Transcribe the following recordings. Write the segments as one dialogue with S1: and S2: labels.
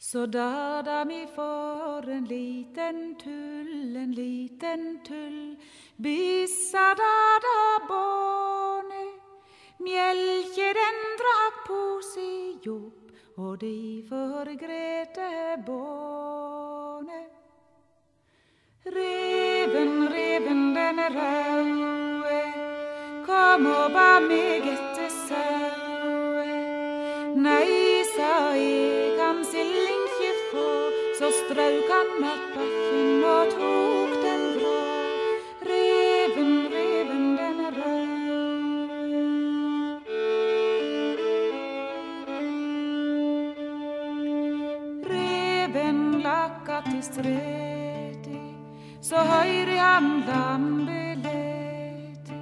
S1: Så da da mi får en liten tull, en liten tull, byssa da da båne, mjelke den drakk seg jobb, og de forgrete båne. Reven, reven, den røde kom og ba meg etter saue. Nei, så strauk han att bakken og tok den grå. Reven, reven, den rød. Reven lakka til streti, så høyre han lambelete.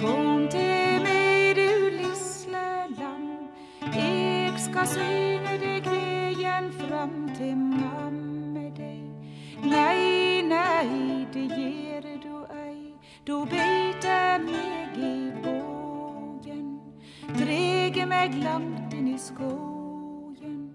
S1: Kom til meg, du lisle lam, eg skal syne drege langt inn i skogen.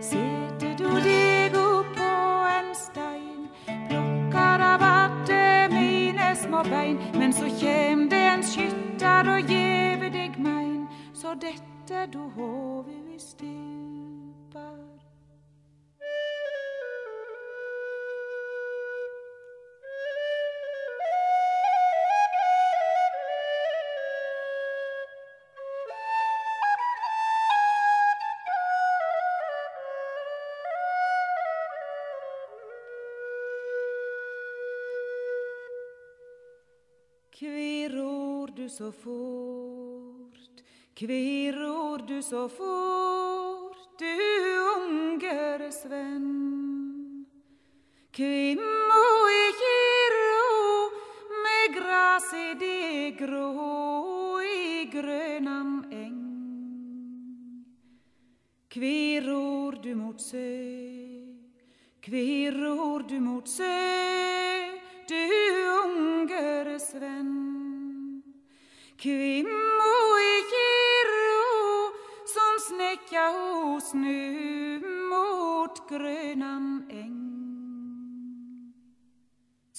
S1: Sette du deg opp på en stein, plukker av atte mine små bein, men så kjem det en skytter og gjev deg mein, så dette du hovet i stupar. Du så fort, kvi ror du så fort, du unge svenn. Kvi i ikkje med gras i det grå i grønan eng. Kvi ror du mot sø, kvi ror du mot sø, du unge svenn. Kvi i kirro som snekja ho snu mot grønan eng.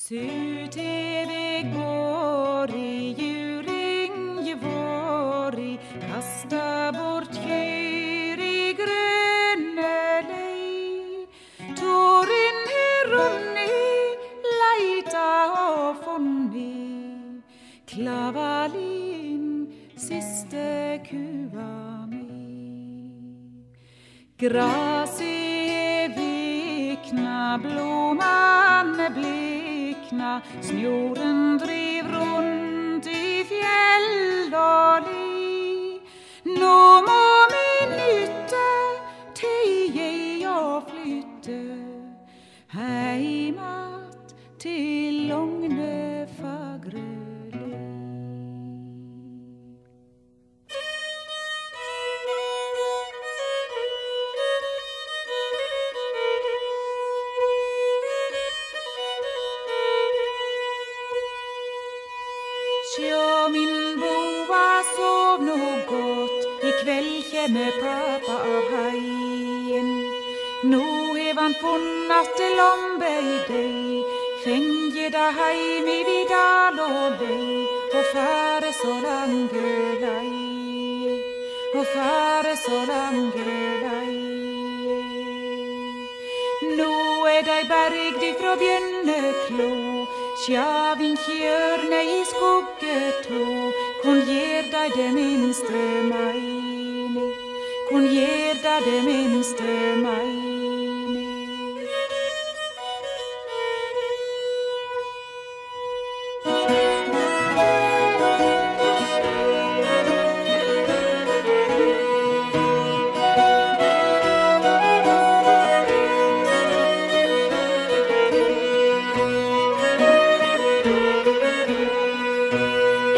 S1: Sutevig går i juling vår i kasta bort kyr i grønne lei. Tåren har runnet, leita og funnet, klavalin, siste kua mi. Grasi vikna, blomane blikna, snjoren driv rundt i fjell og li. Nå må vi nytte jeg og flytte heimat til Logne kjemme pappa av haien. Nå hev han funn til lombe i deg, fengje da heim i vidal og lei, og fare så lange lei, og fare så lange lei. Nå er dei bergd ifrå Bjønneklo, Sjavinkjørne i skoggetå, kun gjer dei det minste meine, kon gjer dei det minste meine.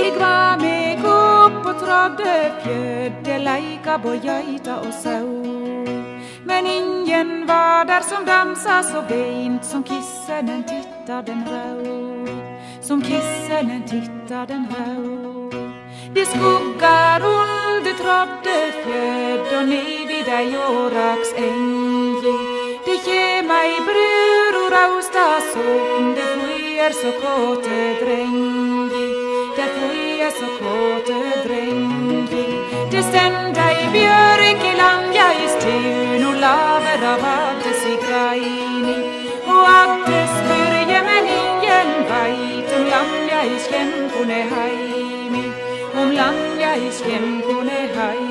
S1: Eg var meg opp og trådde fjødde, leika på geita og sau. Men ingen var der som dansa så veint som kissen en titta den rau. Som kissen en titta den rau. De skuggar under trådde fjød og ned i dei åraks engi. Det kjem ei brur og rausta sånn det flyr så kåte drengi. Det flyr så kåte drengi Ukraini Och att det smörje men ingen veit om land jag i skrämkone heimi Om land jag i skrämkone heimi